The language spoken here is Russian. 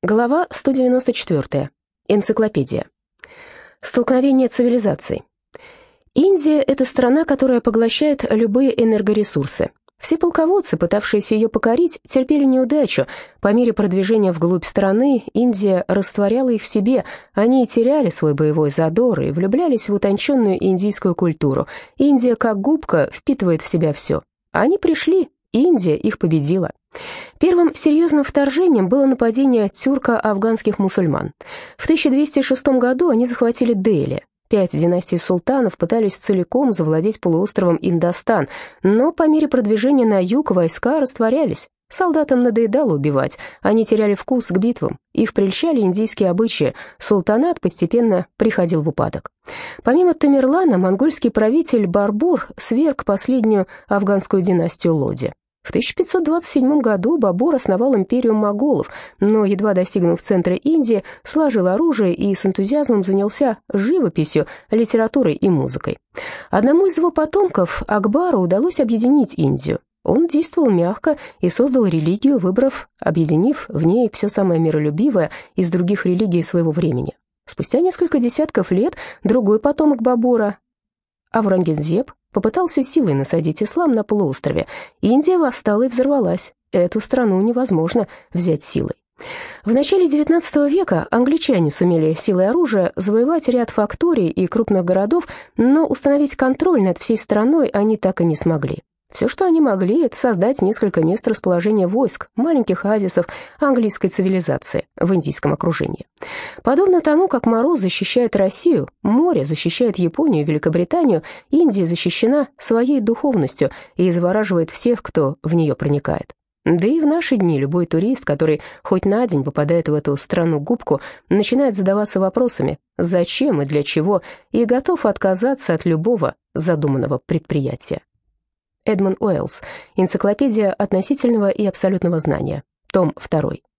Глава 194. Энциклопедия. Столкновение цивилизаций. Индия – это страна, которая поглощает любые энергоресурсы. Все полководцы, пытавшиеся ее покорить, терпели неудачу. По мере продвижения вглубь страны Индия растворяла их в себе, они теряли свой боевой задор и влюблялись в утонченную индийскую культуру. Индия, как губка, впитывает в себя все. Они пришли, Индия их победила. Первым серьезным вторжением было нападение тюрко-афганских мусульман. В 1206 году они захватили Дели. Пять династий султанов пытались целиком завладеть полуостровом Индостан, но по мере продвижения на юг войска растворялись. Солдатам надоедало убивать, они теряли вкус к битвам, их прельщали индийские обычаи, султанат постепенно приходил в упадок. Помимо Тамерлана, монгольский правитель Барбур сверг последнюю афганскую династию Лоди. В 1527 году Бабур основал империю моголов, но, едва достигнув центра Индии, сложил оружие и с энтузиазмом занялся живописью, литературой и музыкой. Одному из его потомков, Акбару, удалось объединить Индию. Он действовал мягко и создал религию, выбрав, объединив в ней все самое миролюбивое из других религий своего времени. Спустя несколько десятков лет другой потомок Бабура, Аврангензеб, попытался силой насадить ислам на полуострове. Индия восстала и взорвалась. Эту страну невозможно взять силой. В начале XIX века англичане сумели силой оружия завоевать ряд факторий и крупных городов, но установить контроль над всей страной они так и не смогли. Все, что они могли, это создать несколько мест расположения войск, маленьких оазисов английской цивилизации в индийском окружении. Подобно тому, как мороз защищает Россию, море защищает Японию и Великобританию, Индия защищена своей духовностью и завораживает всех, кто в нее проникает. Да и в наши дни любой турист, который хоть на день попадает в эту страну-губку, начинает задаваться вопросами, зачем и для чего, и готов отказаться от любого задуманного предприятия. Эдмон Уэллс. Энциклопедия относительного и абсолютного знания. Том 2.